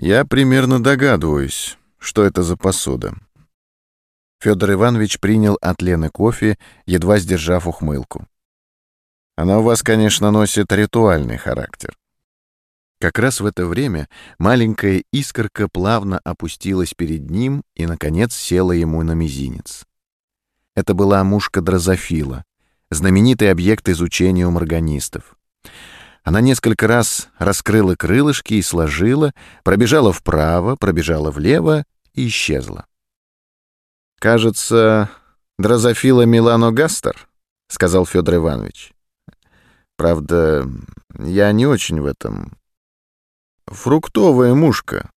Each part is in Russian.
Я примерно догадываюсь, что это за посуда. Федор Иванович принял от Лены кофе, едва сдержав ухмылку. Она у вас, конечно, носит ритуальный характер. Как раз в это время маленькая искорка плавно опустилась перед ним и, наконец, села ему на мизинец. Это была мушка дрозофила, знаменитый объект изучения у марганистов. Она несколько раз раскрыла крылышки и сложила, пробежала вправо, пробежала влево и исчезла. «Кажется, дрозофила Милано-Гастер», — сказал Федор Иванович. «Правда, я не очень в этом...» «Фруктовая мушка.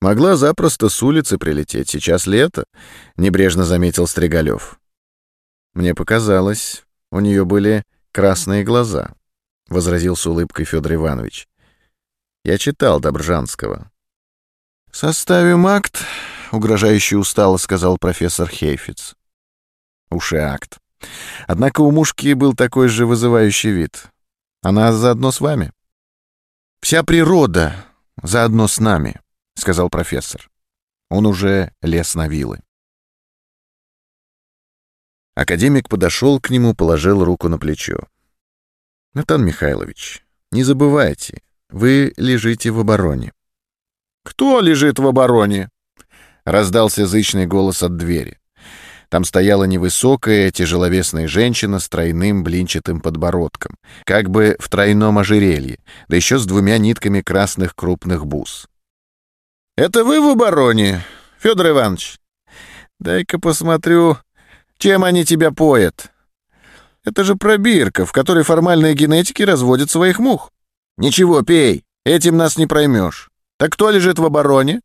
Могла запросто с улицы прилететь. Сейчас лето», — небрежно заметил Стригалев. «Мне показалось, у нее были красные глаза», — возразил с улыбкой Федор Иванович. «Я читал Добржанского». «Составим акт», — угрожающе устало сказал профессор Хейфиц. «Уж и акт. Однако у мушки был такой же вызывающий вид. Она заодно с вами». «Вся природа заодно с нами», — сказал профессор. Он уже лез на вилы. Академик подошел к нему, положил руку на плечо. «Натан Михайлович, не забывайте, вы лежите в обороне». «Кто лежит в обороне?» — раздался зычный голос от двери. Там стояла невысокая, тяжеловесная женщина с тройным блинчатым подбородком, как бы в тройном ожерелье, да еще с двумя нитками красных крупных бус. «Это вы в обороне, Федор Иванович? Дай-ка посмотрю, чем они тебя поят? Это же пробирка, в которой формальные генетики разводят своих мух. Ничего, пей, этим нас не проймешь. Так кто лежит в обороне?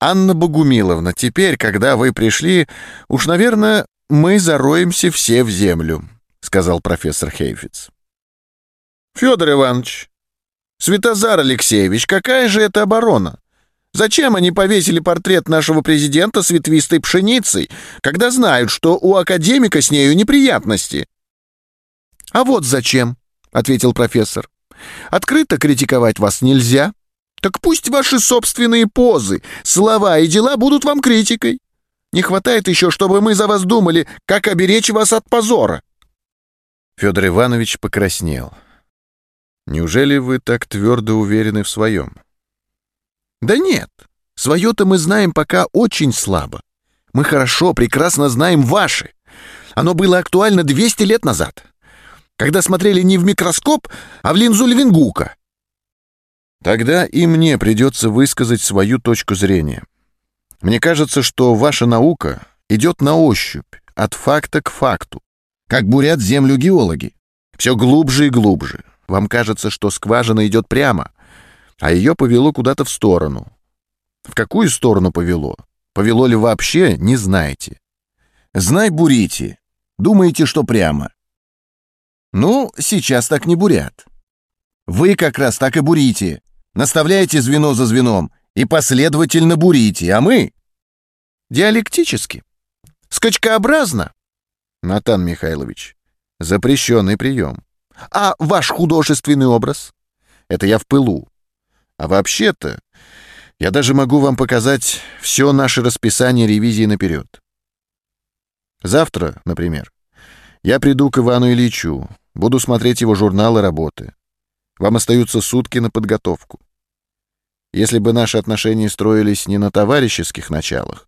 Анна Богумиловна, теперь, когда вы пришли, уж, наверное, мы зароемся все в землю, сказал профессор Хейфиц. Федор Иванович, Святозар Алексеевич, какая же это оборона? Зачем они повесили портрет нашего президента с ветвистой пшеницей, когда знают, что у академика с нею неприятности? «А вот зачем», — ответил профессор. «Открыто критиковать вас нельзя. Так пусть ваши собственные позы, слова и дела будут вам критикой. Не хватает еще, чтобы мы за вас думали, как оберечь вас от позора». Федор Иванович покраснел. «Неужели вы так твердо уверены в своем?» Да нет, свое-то мы знаем пока очень слабо. Мы хорошо, прекрасно знаем ваше. Оно было актуально 200 лет назад, когда смотрели не в микроскоп, а в линзу Левингука. Тогда и мне придется высказать свою точку зрения. Мне кажется, что ваша наука идет на ощупь, от факта к факту, как бурят землю геологи. Все глубже и глубже. Вам кажется, что скважина идет прямо, а ее повело куда-то в сторону. В какую сторону повело? Повело ли вообще, не знаете. Знай, бурите. Думаете, что прямо. Ну, сейчас так не бурят. Вы как раз так и бурите. Наставляете звено за звеном и последовательно бурите, а мы... Диалектически. Скачкообразно. Натан Михайлович, запрещенный прием. А ваш художественный образ? Это я в пылу. А вообще-то, я даже могу вам показать все наше расписание ревизии наперед. Завтра, например, я приду к Ивану Ильичу, буду смотреть его журналы работы. Вам остаются сутки на подготовку. Если бы наши отношения строились не на товарищеских началах,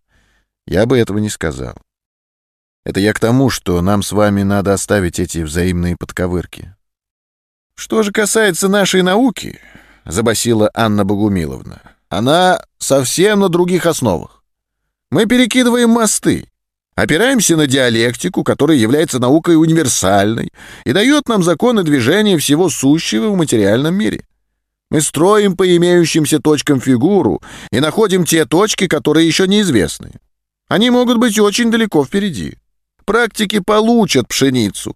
я бы этого не сказал. Это я к тому, что нам с вами надо оставить эти взаимные подковырки. Что же касается нашей науки, — забасила Анна Богумиловна. «Она совсем на других основах. Мы перекидываем мосты, опираемся на диалектику, которая является наукой универсальной и дает нам законы движения всего сущего в материальном мире. Мы строим по имеющимся точкам фигуру и находим те точки, которые еще неизвестны. Они могут быть очень далеко впереди. Практики получат пшеницу.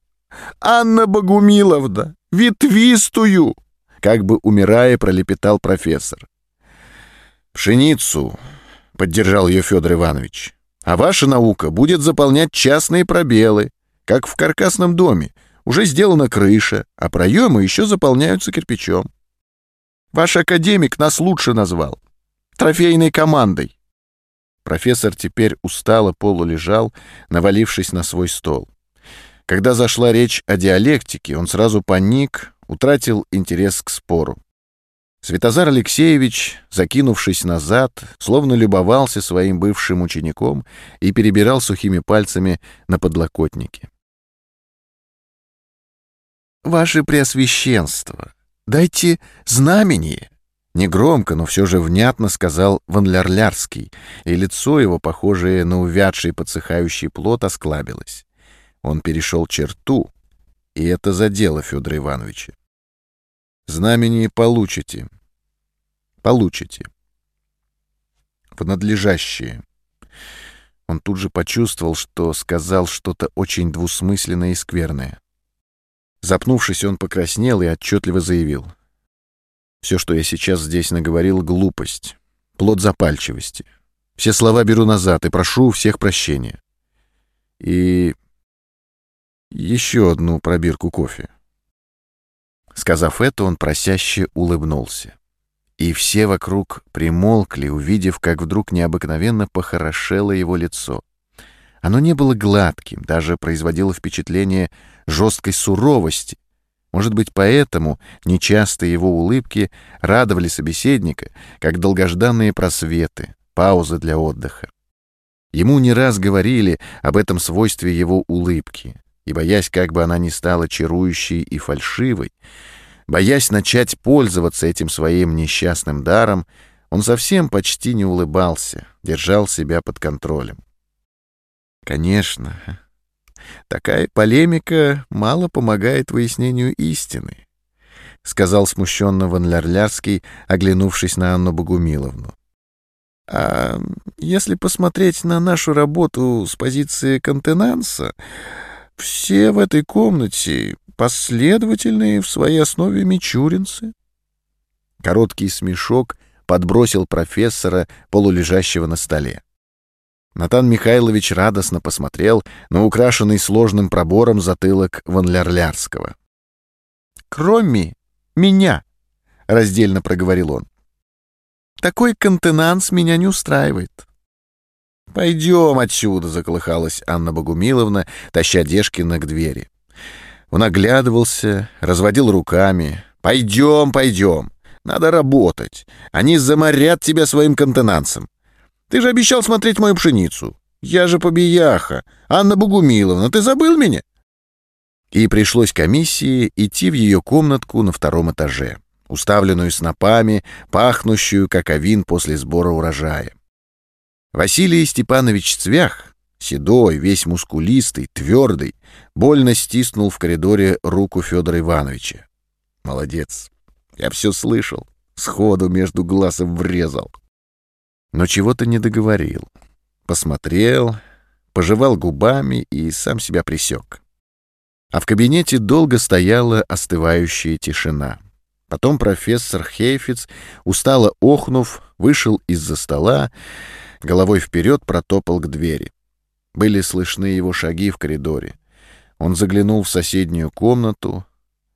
Анна Богумиловна, ветвистую, как бы умирая, пролепетал профессор. «Пшеницу», — поддержал ее Федор Иванович. «А ваша наука будет заполнять частные пробелы, как в каркасном доме. Уже сделана крыша, а проемы еще заполняются кирпичом. Ваш академик нас лучше назвал. трофейной командой. Профессор теперь устало полулежал, навалившись на свой стол. Когда зашла речь о диалектике, он сразу паник, утратил интерес к спору. Святозар Алексеевич, закинувшись назад, словно любовался своим бывшим учеником и перебирал сухими пальцами на подлокотнике. «Ваше Преосвященство, дайте знамение!» Негромко, но все же внятно сказал Ванлярлярский, и лицо его, похожее на увядший подсыхающий плод, осклабилось. Он перешел черту, и это задело Федора Ивановича. «Знамение получите. Получите. В надлежащее». Он тут же почувствовал, что сказал что-то очень двусмысленное и скверное. Запнувшись, он покраснел и отчетливо заявил. «Все, что я сейчас здесь наговорил, — глупость, плод запальчивости. Все слова беру назад и прошу у всех прощения. И еще одну пробирку кофе». Сказав это, он просяще улыбнулся. И все вокруг примолкли, увидев, как вдруг необыкновенно похорошело его лицо. Оно не было гладким, даже производило впечатление жесткой суровости. Может быть, поэтому нечастые его улыбки радовали собеседника, как долгожданные просветы, паузы для отдыха. Ему не раз говорили об этом свойстве его улыбки, и, боясь, как бы она ни стала чарующей и фальшивой, боясь начать пользоваться этим своим несчастным даром, он совсем почти не улыбался, держал себя под контролем. Конечно, Такая полемика мало помогает выяснению истины, — сказал смущенно Ван Лярлярский, оглянувшись на Анну Богумиловну. А если посмотреть на нашу работу с позиции контенанса, все в этой комнате последовательные в своей основе мичуринцы. Короткий смешок подбросил профессора, полулежащего на столе. Натан Михайлович радостно посмотрел на украшенный сложным пробором затылок Ванлярлярского. «Кроме меня», — раздельно проговорил он. «Такой контенанс меня не устраивает». «Пойдем отсюда», — заколыхалась Анна Богумиловна, таща Дешкина к двери. Он оглядывался, разводил руками. «Пойдем, пойдем. Надо работать. Они заморят тебя своим контенансом. Ты же обещал смотреть мою пшеницу. Я же побияха. Анна Богумиловна, ты забыл меня?» И пришлось комиссии идти в ее комнатку на втором этаже, уставленную снопами, пахнущую, как овин после сбора урожая. Василий Степанович Цвях, седой, весь мускулистый, твердый, больно стиснул в коридоре руку Федора Ивановича. «Молодец. Я все слышал. Сходу между глазом врезал но чего-то не договорил. Посмотрел, пожевал губами и сам себя присек. А в кабинете долго стояла остывающая тишина. Потом профессор Хейфиц, устало охнув, вышел из-за стола, головой вперед протопал к двери. Были слышны его шаги в коридоре. Он заглянул в соседнюю комнату,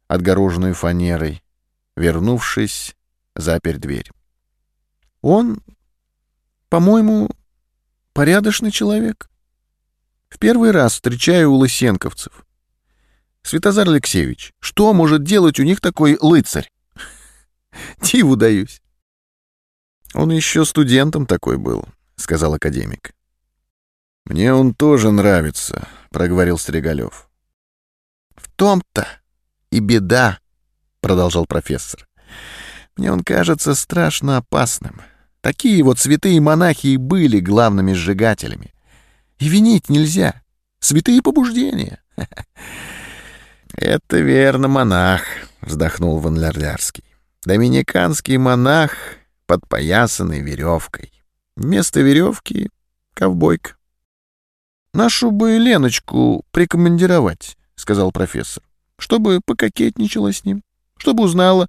отгороженную фанерой. Вернувшись, запер дверь. Он по-моему, порядочный человек. В первый раз встречаю у лысенковцев. Святозар Алексеевич, что может делать у них такой лыцарь? Диву даюсь. Он еще студентом такой был, сказал академик. Мне он тоже нравится, проговорил Стригалев. В том-то и беда, продолжал профессор. Мне он кажется страшно опасным. Такие вот святые монахи и были главными сжигателями. И винить нельзя. Святые побуждения. «Это верно, монах», — вздохнул Ван Лярлярский. «Доминиканский монах, подпоясанный веревкой. Вместо веревки — ковбойка». «Нашу бы Леночку прикомандировать», — сказал профессор, «чтобы пококетничала с ним, чтобы узнала,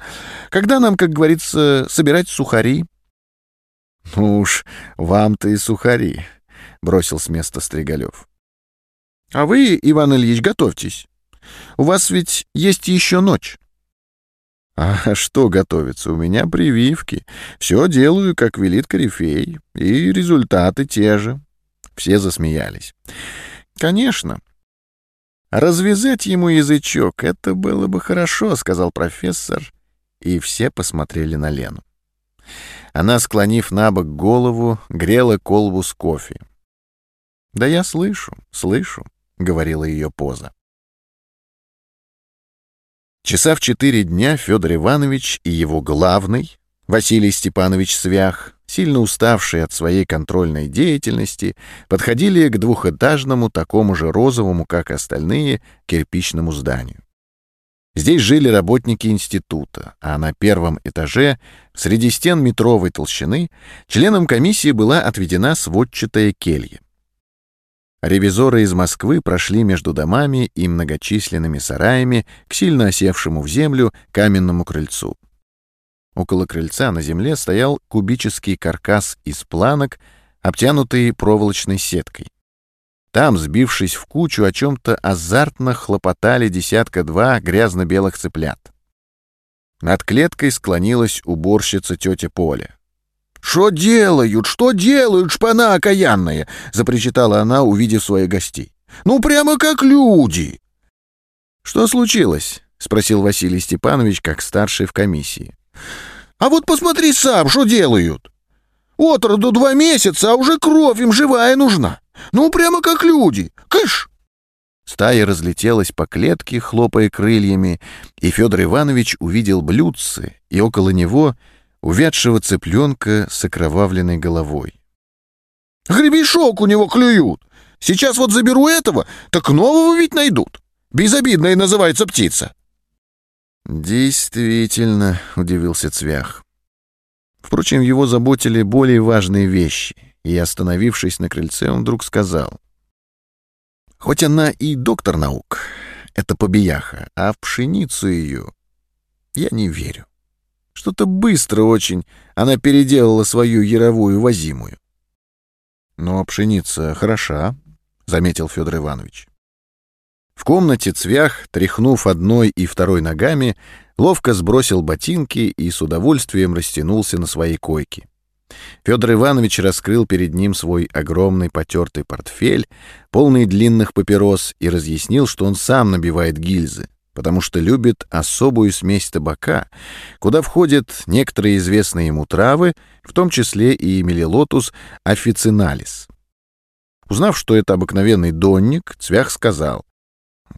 когда нам, как говорится, собирать сухари». «Ну уж, вам-то и сухари», — бросил с места Стригалев. «А вы, Иван Ильич, готовьтесь. У вас ведь есть еще ночь». А что готовится? У меня прививки. Все делаю, как велит корифей. И результаты те же. Все засмеялись. Конечно. Развязать ему язычок — это было бы хорошо, — сказал профессор. И все посмотрели на Лену. Она, склонив на бок голову, грела колбу с кофе. «Да я слышу, слышу», — говорила ее поза. Часа в четыре дня Федор Иванович и его главный, Василий Степанович Свях, сильно уставшие от своей контрольной деятельности, подходили к двухэтажному, такому же розовому, как остальные, кирпичному зданию. Здесь жили работники института, а на первом этаже, среди стен метровой толщины, членам комиссии была отведена сводчатая келья. Ревизоры из Москвы прошли между домами и многочисленными сараями к сильно осевшему в землю каменному крыльцу. Около крыльца на земле стоял кубический каркас из планок, обтянутый проволочной сеткой. Там, сбившись в кучу, о чем-то азартно хлопотали десятка-два грязно-белых цыплят. Над клеткой склонилась уборщица тетя Поля. «Что делают? Что делают, шпана окаянная?» — запричитала она, увидев своих гостей. «Ну, прямо как люди!» «Что случилось?» — спросил Василий Степанович, как старший в комиссии. «А вот посмотри сам, что делают! От роду два месяца, а уже кровь им живая нужна! Ну, прямо как люди! Кыш!» Стая разлетелась по клетке, хлопая крыльями, и Федор Иванович увидел блюдце, и около него — увядшего цыпленка с окровавленной головой. «Гребешок у него клюют! Сейчас вот заберу этого, так нового ведь найдут! Безобидная называется птица!» «Действительно», — удивился Цвях. Впрочем, его заботили более важные вещи, и, остановившись на крыльце, он вдруг сказал. «Хоть она и доктор наук, это побияха, а в пшеницу ее я не верю. Что-то быстро очень она переделала свою яровую возимую. Но пшеница хороша, — заметил Федор Иванович. В комнате Цвях, тряхнув одной и второй ногами, ловко сбросил ботинки и с удовольствием растянулся на своей койке. Федор Иванович раскрыл перед ним свой огромный потертый портфель, полный длинных папирос, и разъяснил, что он сам набивает гильзы, потому что любит особую смесь табака, куда входят некоторые известные ему травы, в том числе и мелилотус официналис. Узнав, что это обыкновенный донник, Цвях сказал,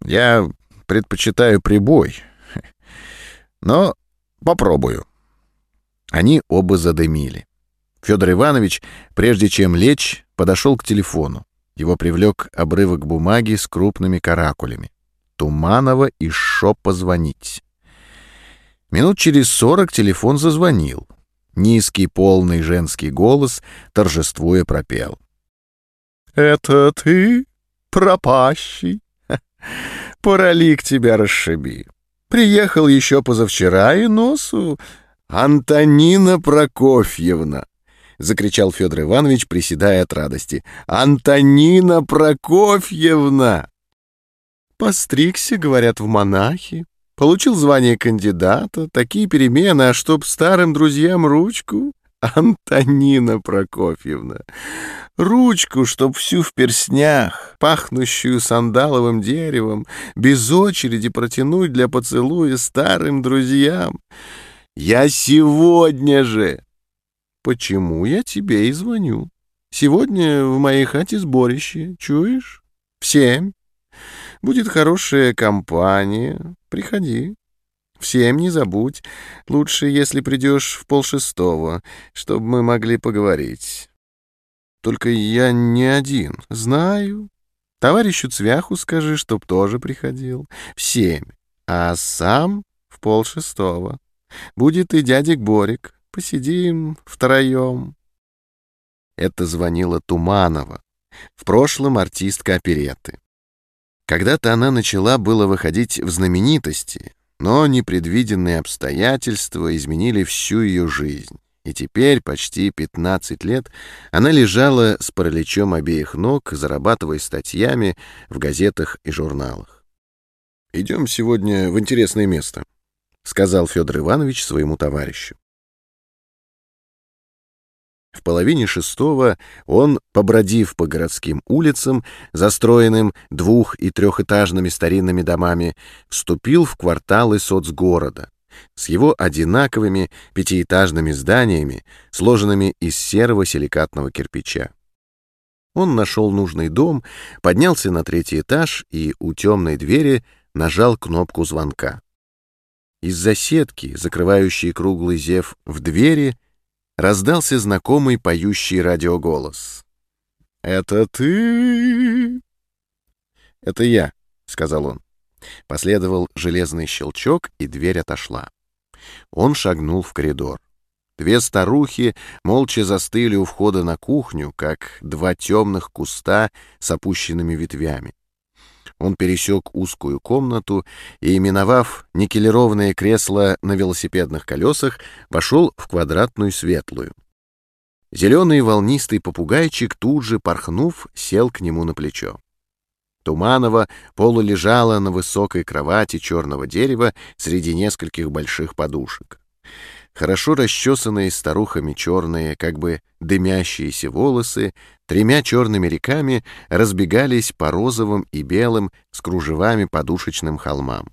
«Я предпочитаю прибой, но попробую». Они оба задымили. Федор Иванович, прежде чем лечь, подошел к телефону. Его привлек обрывок бумаги с крупными каракулями. Туманова и Шо позвонить. Минут через сорок телефон зазвонил. Низкий полный женский голос, торжествуя, пропел. «Это ты, пропащий? Поролик тебя расшиби. Приехал еще позавчера и носу. Антонина Прокофьевна!» — закричал Федор Иванович, приседая от радости. «Антонина Прокофьевна!» Постригся, говорят, в монахи. Получил звание кандидата. Такие перемены, а чтоб старым друзьям ручку... Антонина Прокофьевна. Ручку, чтоб всю в перснях, пахнущую сандаловым деревом, без очереди протянуть для поцелуя старым друзьям. Я сегодня же... Почему я тебе и звоню? Сегодня в моей хате сборище, чуешь? В семь. Будет хорошая компания. Приходи. Всем не забудь. Лучше, если придешь в полшестого, чтобы мы могли поговорить. Только я не один. Знаю. Товарищу Цвяху скажи, чтоб тоже приходил. В семь. А сам в полшестого. Будет и дядик Борик. Посидим втроем. Это звонила Туманова. В прошлом артистка опереты. Когда-то она начала было выходить в знаменитости, но непредвиденные обстоятельства изменили всю ее жизнь. И теперь, почти 15 лет, она лежала с параличом обеих ног, зарабатывая статьями в газетах и журналах. «Идем сегодня в интересное место. — сказал Федор Иванович своему товарищу. В половине шестого он, побродив по городским улицам, застроенным двух- и трехэтажными старинными домами, вступил в кварталы соцгорода с его одинаковыми пятиэтажными зданиями, сложенными из серого силикатного кирпича. Он нашел нужный дом, поднялся на третий этаж и у темной двери нажал кнопку звонка. Из-за сетки, закрывающей круглый зев в двери, раздался знакомый поющий радиоголос. «Это ты?» «Это я», — сказал он. Последовал железный щелчок, и дверь отошла. Он шагнул в коридор. Две старухи молча застыли у входа на кухню, как два темных куста с опущенными ветвями. Он пересек узкую комнату и, именовав никелированное кресло на велосипедных колесах, вошел в квадратную светлую. Зеленый волнистый попугайчик, тут же порхнув, сел к нему на плечо. Туманова полулежала на высокой кровати черного дерева среди нескольких больших подушек. Хорошо расчесанные старухами черные, как бы дымящиеся волосы, тремя черными реками разбегались по розовым и белым с кружевами подушечным холмам.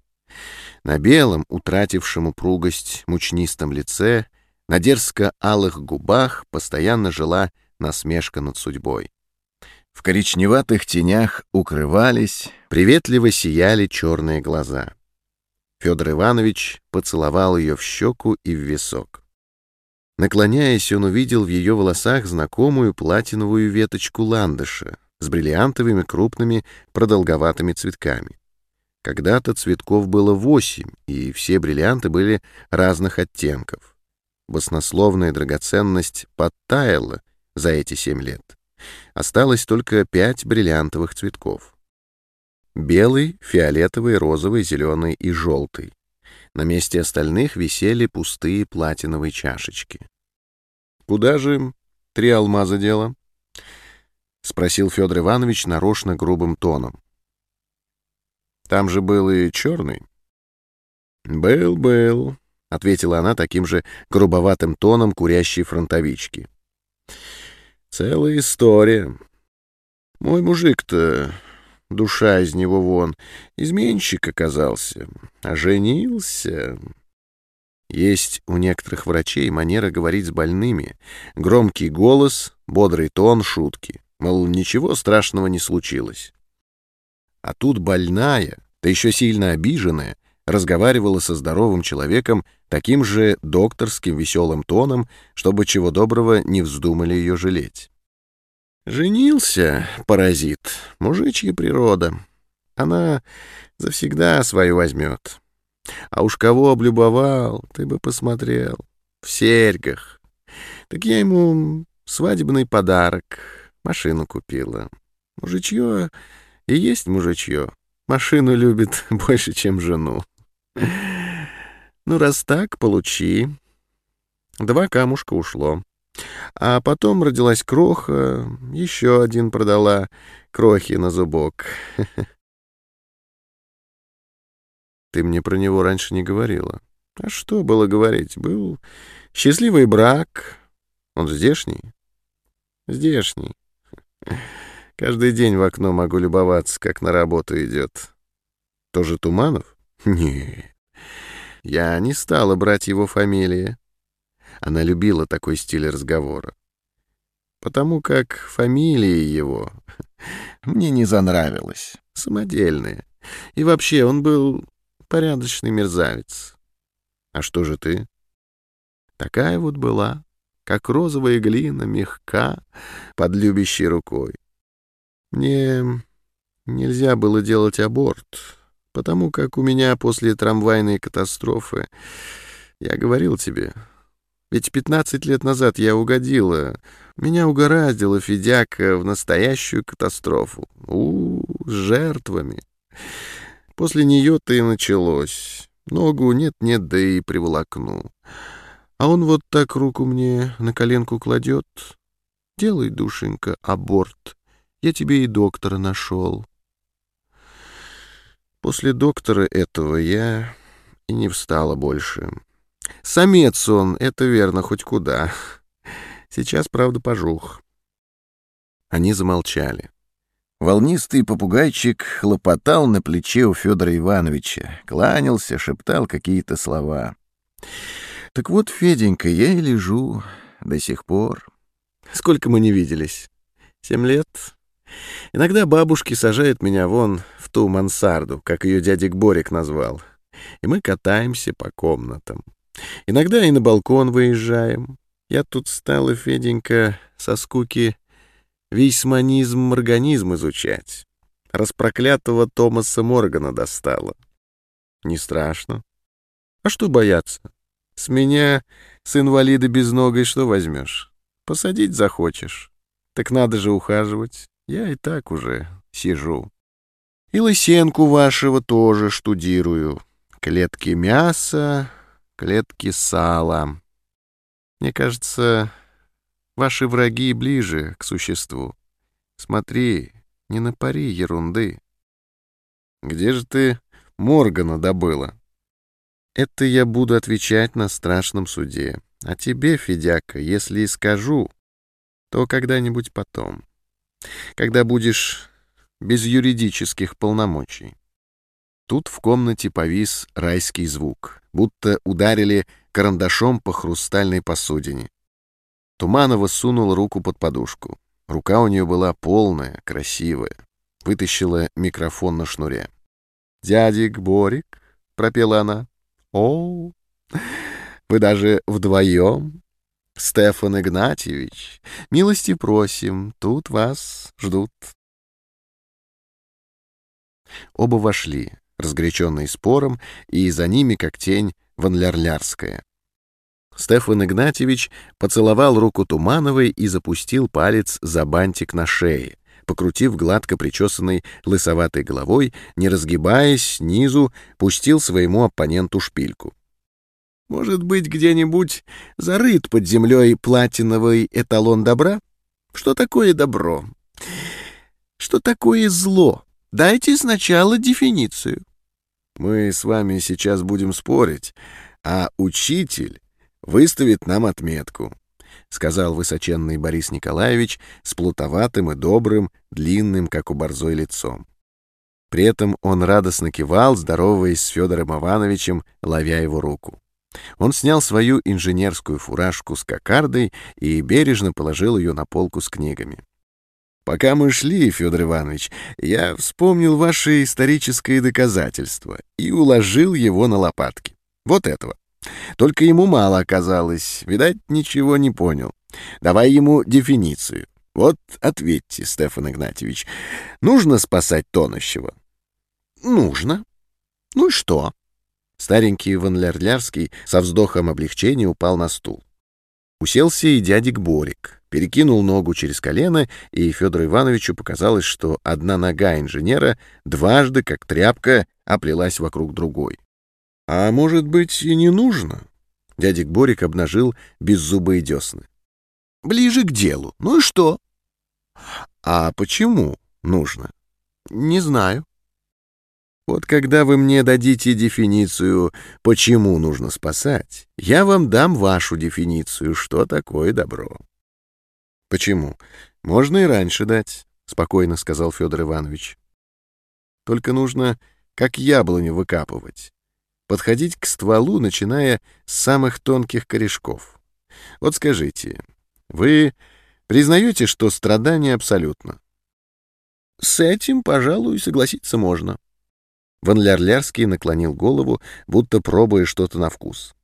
На белом, утратившем упругость мучнистом лице, на дерзко-алых губах постоянно жила насмешка над судьбой. В коричневатых тенях укрывались, приветливо сияли черные глаза. Федор Иванович поцеловал ее в щеку и в висок. Наклоняясь, он увидел в ее волосах знакомую платиновую веточку ландыша с бриллиантовыми крупными продолговатыми цветками. Когда-то цветков было восемь, и все бриллианты были разных оттенков. Баснословная драгоценность подтаяла за эти семь лет. Осталось только пять бриллиантовых цветков. Белый, фиолетовый, розовый, зеленый и желтый. На месте остальных висели пустые платиновые чашечки. «Куда же три алмаза дело?» — спросил Федор Иванович нарочно грубым тоном. «Там же был и черный». «Был, был», — ответила она таким же грубоватым тоном курящей фронтовички. «Целая история. Мой мужик-то душа из него вон, изменщик оказался, а женился. Есть у некоторых врачей манера говорить с больными, громкий голос, бодрый тон, шутки, мол, ничего страшного не случилось. А тут больная, да еще сильно обиженная, разговаривала со здоровым человеком таким же докторским веселым тоном, чтобы чего доброго не вздумали ее жалеть. Женился, паразит, мужичья природа. Она завсегда свою возьмет. А уж кого облюбовал, ты бы посмотрел. В серьгах. Так я ему свадебный подарок, машину купила. Мужичье и есть мужичье. Машину любит больше, чем жену. Ну, раз так, получи. Два камушка ушло. А потом родилась кроха, еще один продала, крохи на зубок. Ты мне про него раньше не говорила. А что было говорить? Был счастливый брак. Он здешний? Здешний. Каждый день в окно могу любоваться, как на работу идет. Тоже Туманов? Не. Я не стала брать его фамилии. Она любила такой стиль разговора. Потому как фамилия его мне не занравилась, самодельная. И вообще он был порядочный мерзавец. А что же ты? Такая вот была, как розовая глина, мягка, под любящей рукой. Мне нельзя было делать аборт, потому как у меня после трамвайной катастрофы, я говорил тебе, ведь пятнадцать лет назад я угодила. Меня угораздило Федяка в настоящую катастрофу. У, -у, -у с жертвами. После нее-то и началось. Ногу нет-нет, да и приволокну. А он вот так руку мне на коленку кладет. Делай, душенька, аборт. Я тебе и доктора нашел. После доктора этого я и не встала больше. Самец он, это верно, хоть куда. Сейчас, правда, пожух. Они замолчали. Волнистый попугайчик хлопотал на плече у Федора Ивановича, кланялся, шептал какие-то слова. «Так вот, Феденька, я и лежу до сих пор. Сколько мы не виделись? Семь лет? Иногда бабушки сажают меня вон в ту мансарду, как ее дядик Борик назвал, и мы катаемся по комнатам. Иногда и на балкон выезжаем. Я тут стала, Феденька, со скуки вейсманизм организм изучать. Распроклятого Томаса Моргана достала. Не страшно. А что бояться? С меня, с инвалида без ногой, что возьмешь? Посадить захочешь. Так надо же ухаживать. Я и так уже сижу. И лысенку вашего тоже штудирую. Клетки мяса, клетки сала. Мне кажется, ваши враги ближе к существу. Смотри, не напари ерунды. Где же ты Моргана добыла? Это я буду отвечать на страшном суде. А тебе, Федяка, если и скажу, то когда-нибудь потом когда будешь без юридических полномочий. Тут в комнате повис райский звук, будто ударили карандашом по хрустальной посудине. Туманова сунул руку под подушку. Рука у нее была полная, красивая. Вытащила микрофон на шнуре. «Дядик Борик», — пропела она. «О, вы даже вдвоем Стефан Игнатьевич, милости просим, тут вас ждут. Оба вошли, разгоряченные спором, и за ними, как тень, Ванлярлярская. Стефан Игнатьевич поцеловал руку Тумановой и запустил палец за бантик на шее, покрутив гладко причесанной лысоватой головой, не разгибаясь снизу, пустил своему оппоненту шпильку. Может быть, где-нибудь зарыт под землей платиновый эталон добра? Что такое добро? Что такое зло? Дайте сначала дефиницию. Мы с вами сейчас будем спорить, а учитель выставит нам отметку, — сказал высоченный Борис Николаевич с плутоватым и добрым, длинным, как у борзой, лицом. При этом он радостно кивал, здороваясь с Федором Ивановичем, ловя его руку. Он снял свою инженерскую фуражку с кокардой и бережно положил ее на полку с книгами. «Пока мы шли, Федор Иванович, я вспомнил ваше историческое доказательство и уложил его на лопатки. Вот этого. Только ему мало оказалось, видать, ничего не понял. Давай ему дефиницию. Вот ответьте, Стефан Игнатьевич, нужно спасать тонущего?» «Нужно. Ну и что?» Старенький Ван Лярлярский со вздохом облегчения упал на стул. Уселся и дядик Борик, перекинул ногу через колено, и Федору Ивановичу показалось, что одна нога инженера дважды, как тряпка, оплелась вокруг другой. «А может быть, и не нужно?» Дядик Борик обнажил беззубые десны. «Ближе к делу. Ну и что?» «А почему нужно?» «Не знаю». Вот когда вы мне дадите дефиницию, почему нужно спасать, я вам дам вашу дефиницию, что такое добро. Почему? Можно и раньше дать, спокойно сказал Федор Иванович. Только нужно как яблоню выкапывать. Подходить к стволу, начиная с самых тонких корешков. Вот скажите, вы признаете, что страдание абсолютно? С этим, пожалуй, согласиться можно. Ван Лярлярский наклонил голову, будто пробуя что-то на вкус.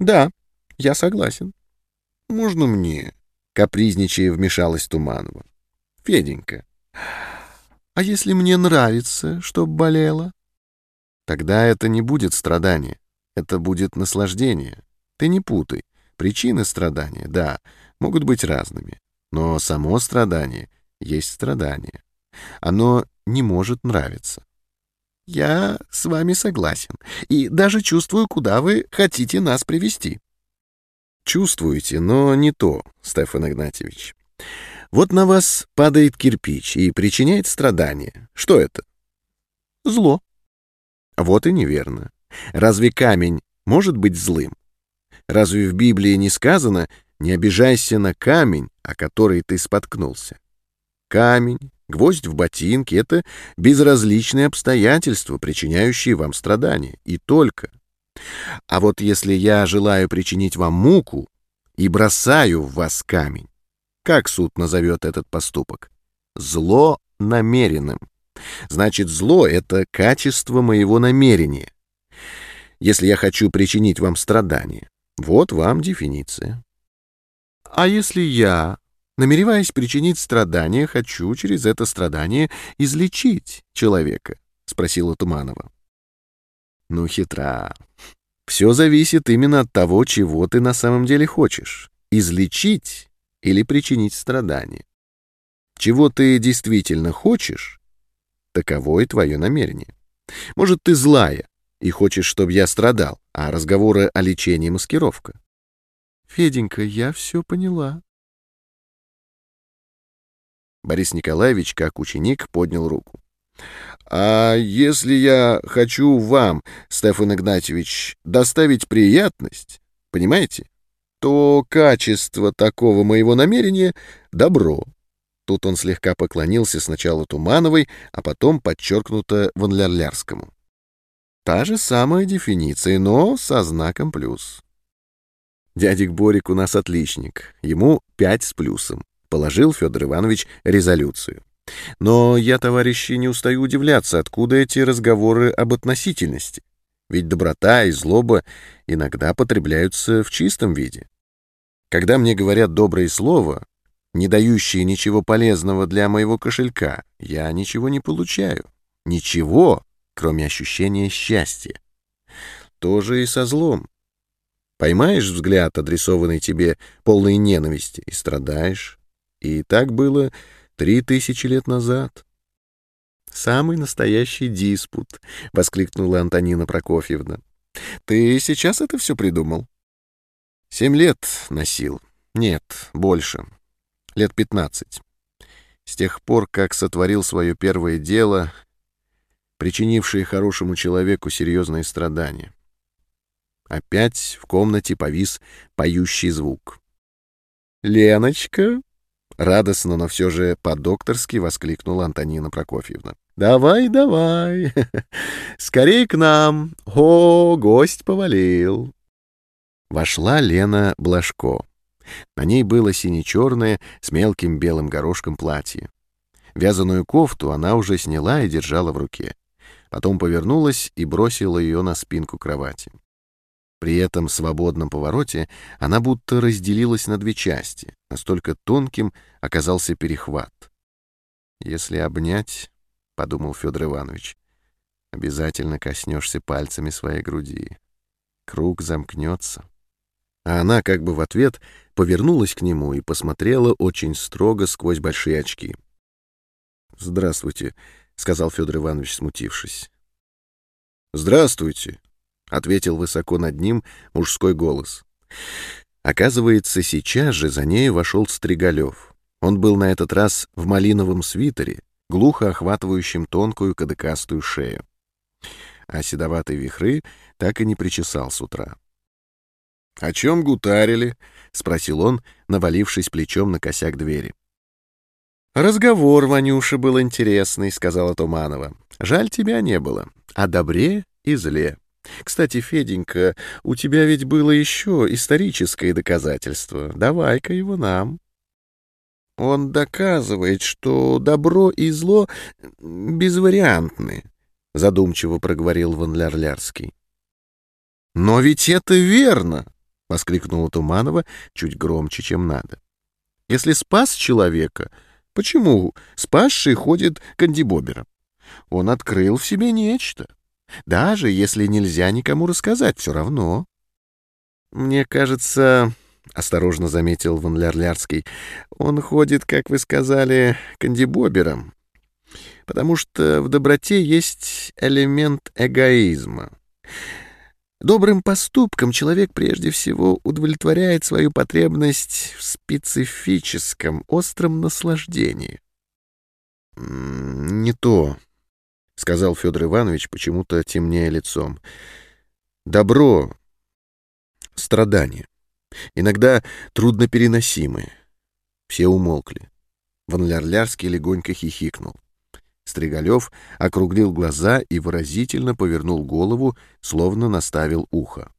«Да, я согласен. Можно мне?» — капризничая вмешалась Туманова. «Феденька, а если мне нравится, чтоб болело?» «Тогда это не будет страдание, это будет наслаждение. Ты не путай. Причины страдания, да, могут быть разными, но само страдание есть страдание. Оно не может нравиться. Я с вами согласен и даже чувствую, куда вы хотите нас привести. Чувствуете, но не то, Стефан Игнатьевич. Вот на вас падает кирпич и причиняет страдания. Что это? Зло. Вот и неверно. Разве камень может быть злым? Разве в Библии не сказано «не обижайся на камень, о который ты споткнулся»? Камень, гвоздь в ботинке — это безразличные обстоятельства, причиняющие вам страдания, и только. А вот если я желаю причинить вам муку и бросаю в вас камень, как суд назовет этот поступок? Зло намеренным. Значит, зло — это качество моего намерения. Если я хочу причинить вам страдания, вот вам дефиниция. А если я, намереваясь причинить страдания, хочу через это страдание излечить человека? — спросила Туманова. Ну, хитра. Все зависит именно от того, чего ты на самом деле хочешь — излечить или причинить страдания. Чего ты действительно хочешь, таково и твое намерение. Может, ты злая и хочешь, чтобы я страдал, а разговоры о лечении — маскировка. Феденька, я все поняла. Борис Николаевич, как ученик, поднял руку. «А если я хочу вам, Стефан Игнатьевич, доставить приятность, понимаете, то качество такого моего намерения — добро». Тут он слегка поклонился сначала Тумановой, а потом подчеркнуто Ванлярлярскому. Та же самая дефиниция, но со знаком плюс. Дядик Борик у нас отличник, ему пять с плюсом, положил Федор Иванович резолюцию. Но я, товарищи, не устаю удивляться, откуда эти разговоры об относительности. Ведь доброта и злоба иногда потребляются в чистом виде. Когда мне говорят доброе слово, не дающее ничего полезного для моего кошелька, я ничего не получаю. Ничего, кроме ощущения счастья. То же и со злом. Поймаешь взгляд, адресованный тебе полной ненависти, и страдаешь. И так было Три тысячи лет назад. «Самый настоящий диспут», — воскликнула Антонина Прокофьевна. «Ты сейчас это все придумал?» «Семь лет носил. Нет, больше. Лет пятнадцать. С тех пор, как сотворил свое первое дело, причинившее хорошему человеку серьезные страдания. Опять в комнате повис поющий звук. «Леночка!» Радостно, но все же по-докторски воскликнула Антонина Прокофьевна. «Давай, давай! Скорей к нам! О, гость повалил!» Вошла Лена Блажко. На ней было сине-черное с мелким белым горошком платье. Вязаную кофту она уже сняла и держала в руке. Потом повернулась и бросила ее на спинку кровати. При этом свободном повороте она будто разделилась на две части, настолько тонким оказался перехват. «Если обнять, — подумал Федор Иванович, — обязательно коснешься пальцами своей груди. Круг замкнется». А она как бы в ответ повернулась к нему и посмотрела очень строго сквозь большие очки. «Здравствуйте», — сказал Федор Иванович, смутившись. «Здравствуйте», — ответил высоко над ним мужской голос. Оказывается, сейчас же за ней вошел Стригалев. Он был на этот раз в малиновом свитере, глухо охватывающем тонкую кадыкастую шею. А седоватые вихры так и не причесал с утра. — О чем гутарили? — спросил он, навалившись плечом на косяк двери. — Разговор, Ванюша, был интересный, — сказала Туманова. — Жаль, тебя не было. О добре и зле. Кстати, Феденька, у тебя ведь было еще историческое доказательство. Давай-ка его нам. Он доказывает, что добро и зло безвариантны, — задумчиво проговорил Ван Лярлярский. — Но ведь это верно! — воскликнула Туманова чуть громче, чем надо. — Если спас человека, почему спасший ходит кандибобером? Он открыл в себе нечто. Даже если нельзя никому рассказать, все равно. Мне кажется, — осторожно заметил Ван Лярлярский, — он ходит, как вы сказали, кандибобером, потому что в доброте есть элемент эгоизма. Добрым поступком человек прежде всего удовлетворяет свою потребность в специфическом, остром наслаждении. «Не то», — сказал Федор Иванович, почему-то темнее лицом. Добро — страдание. Иногда труднопереносимые. Все умолкли. Ванлярлярский легонько хихикнул. Стригалев округлил глаза и выразительно повернул голову, словно наставил ухо.